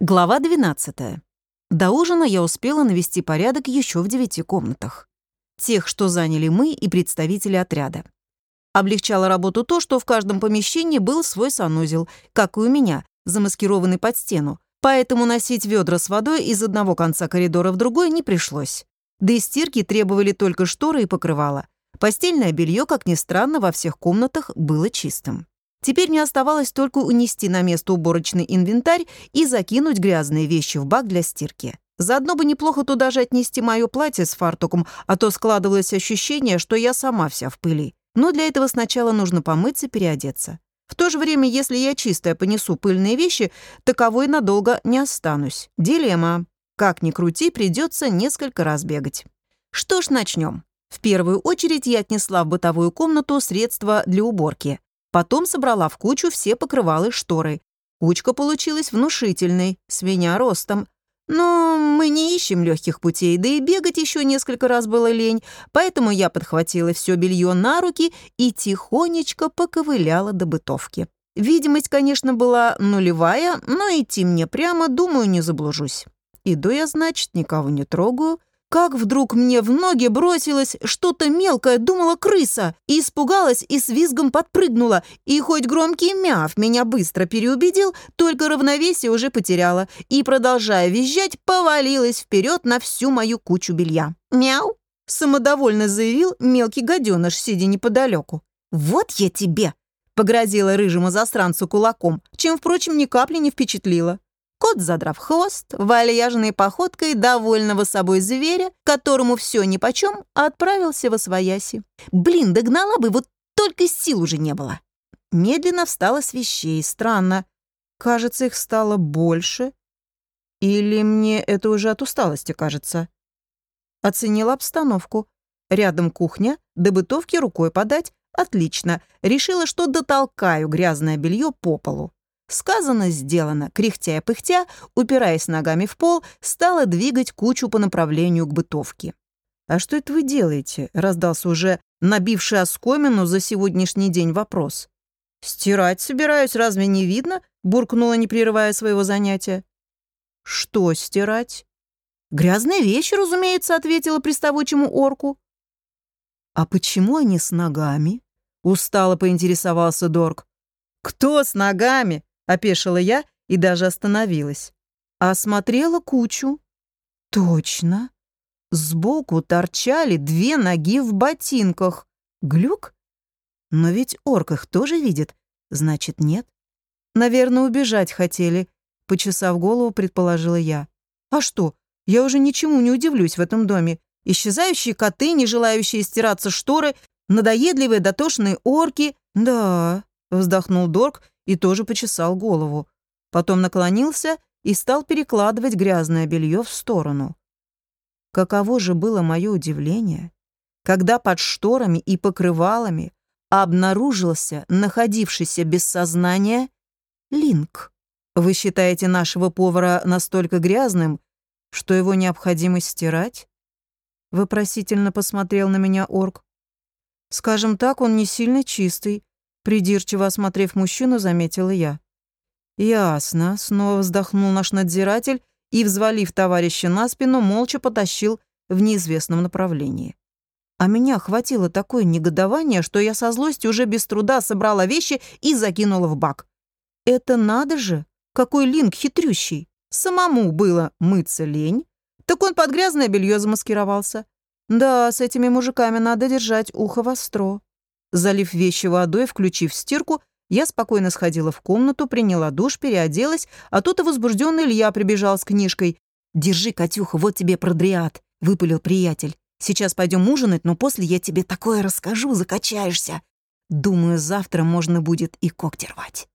Глава 12. До ужина я успела навести порядок еще в девяти комнатах. Тех, что заняли мы и представители отряда. Облегчало работу то, что в каждом помещении был свой санузел, как и у меня, замаскированный под стену, поэтому носить ведра с водой из одного конца коридора в другой не пришлось. Да и стирки требовали только шторы и покрывала. Постельное белье, как ни странно, во всех комнатах было чистым. Теперь мне оставалось только унести на место уборочный инвентарь и закинуть грязные вещи в бак для стирки. Заодно бы неплохо туда же отнести мое платье с фартуком, а то складывалось ощущение, что я сама вся в пыли. Но для этого сначала нужно помыться, переодеться. В то же время, если я чистая понесу пыльные вещи, таковой надолго не останусь. Дилемма. Как ни крути, придется несколько раз бегать. Что ж, начнем. В первую очередь я отнесла в бытовую комнату средства для уборки. Потом собрала в кучу все покрывала и шторы. Кучка получилась внушительной, с меня ростом. Но мы не ищем легких путей, да и бегать еще несколько раз было лень, поэтому я подхватила все белье на руки и тихонечко поковыляла до бытовки. Видимость, конечно, была нулевая, но идти мне прямо, думаю, не заблужусь. Иду я, значит, никого не трогаю, как вдруг мне в ноги бросилось что-то мелкое, думала крыса, испугалась и с визгом подпрыгнула, и хоть громкий мяв меня быстро переубедил, только равновесие уже потеряла, и, продолжая визжать, повалилась вперед на всю мою кучу белья. «Мяу!» — самодовольно заявил мелкий гаденыш, сидя неподалеку. «Вот я тебе!» — погрозила рыжему застранцу кулаком, чем, впрочем, ни капли не впечатлила. Кот, задрав хвост, вальяжной походкой довольного собой зверя, которому все нипочем, отправился во свояси. Блин, догнала бы, вот только сил уже не было. Медленно встала с вещей. Странно. Кажется, их стало больше. Или мне это уже от усталости кажется? Оценила обстановку. Рядом кухня, до бытовки рукой подать. Отлично. Решила, что дотолкаю грязное белье по полу. Сказано, сделано. Кряхтя и пыхтя, упираясь ногами в пол, стала двигать кучу по направлению к бытовке. «А что это вы делаете?» — раздался уже набивший оскомину за сегодняшний день вопрос. «Стирать собираюсь, разве не видно?» — буркнула, не прерывая своего занятия. «Что стирать?» «Грязные вещи, разумеется», — ответила приставучему орку. «А почему они с ногами?» — устало поинтересовался Дорг. «Кто с ногами?» Опешила я и даже остановилась. Осмотрела кучу. Точно. Сбоку торчали две ноги в ботинках. Глюк? Но ведь орк их тоже видит. Значит, нет. Наверное, убежать хотели. Почесав голову, предположила я. А что? Я уже ничему не удивлюсь в этом доме. Исчезающие коты, не желающие стираться шторы, надоедливые дотошные орки. Да, вздохнул Дорк и тоже почесал голову. Потом наклонился и стал перекладывать грязное белье в сторону. Каково же было мое удивление, когда под шторами и покрывалами обнаружился находившийся без сознания Линк. Вы считаете нашего повара настолько грязным, что его необходимо стирать? Вопросительно посмотрел на меня орк. Скажем так, он не сильно чистый, Придирчиво осмотрев мужчину, заметила я. «Ясно», — снова вздохнул наш надзиратель и, взвалив товарища на спину, молча потащил в неизвестном направлении. А меня охватило такое негодование, что я со злостью уже без труда собрала вещи и закинула в бак. Это надо же, какой линк хитрющий. Самому было мыться лень, так он под грязное белье замаскировался. Да, с этими мужиками надо держать ухо востро. Залив вещи водой, включив стирку, я спокойно сходила в комнату, приняла душ, переоделась, а тут и возбужденный Илья прибежал с книжкой. «Держи, Катюха, вот тебе продриад», — выпалил приятель. «Сейчас пойдем ужинать, но после я тебе такое расскажу, закачаешься. Думаю, завтра можно будет и когти рвать».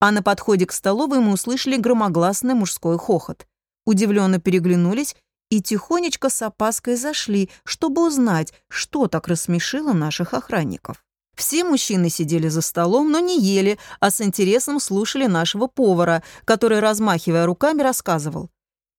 А на подходе к столовой мы услышали громогласный мужской хохот. Удивленно переглянулись и тихонечко с опаской зашли, чтобы узнать, что так рассмешило наших охранников. Все мужчины сидели за столом, но не ели, а с интересом слушали нашего повара, который, размахивая руками, рассказывал.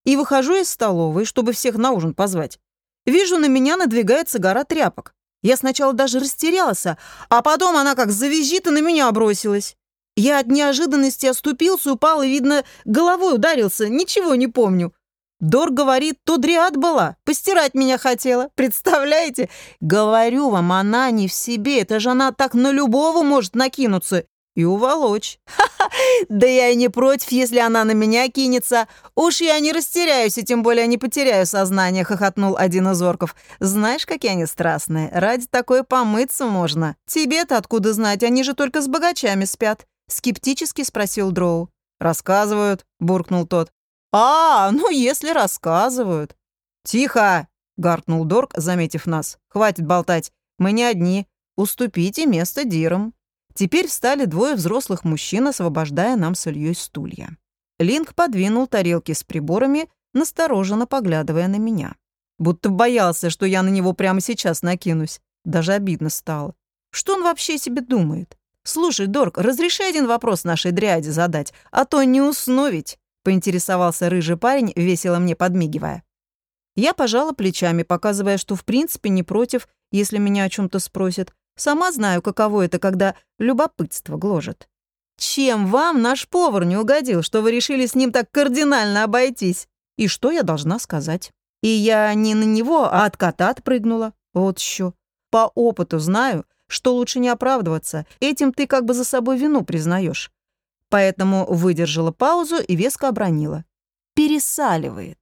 И выхожу из столовой, чтобы всех на ужин позвать. Вижу, на меня надвигается гора тряпок. Я сначала даже растерялся, а потом она как завизжит и на меня бросилась. Я от неожиданности оступился, упал и, видно, головой ударился. Ничего не помню. Дор говорит, то дриад была, постирать меня хотела. Представляете? Говорю вам, она не в себе. Это же она так на любого может накинуться и уволочь. Ха-ха, да я и не против, если она на меня кинется. Уж я не растеряюсь и тем более не потеряю сознание, хохотнул один из орков. Знаешь, какие они страстные. Ради такой помыться можно. Тебе-то откуда знать, они же только с богачами спят. Скептически спросил Дроу. «Рассказывают», — буркнул тот. «А, ну если рассказывают». «Тихо!» — гаркнул Дорк, заметив нас. «Хватит болтать. Мы не одни. Уступите место Дирам». Теперь встали двое взрослых мужчин, освобождая нам с Ильей стулья. Линк подвинул тарелки с приборами, настороженно поглядывая на меня. Будто боялся, что я на него прямо сейчас накинусь. Даже обидно стало. Что он вообще себе думает? «Слушай, Дорк, разреши один вопрос нашей дряде задать, а то не усну ведь», — поинтересовался рыжий парень, весело мне подмигивая. Я пожала плечами, показывая, что в принципе не против, если меня о чем то спросят. Сама знаю, каково это, когда любопытство гложет. «Чем вам наш повар не угодил, что вы решили с ним так кардинально обойтись?» И что я должна сказать? И я не на него, а от кота отпрыгнула. Вот еще. По опыту знаю, что лучше не оправдываться. Этим ты как бы за собой вину признаешь. Поэтому выдержала паузу и веско обронила. Пересаливает.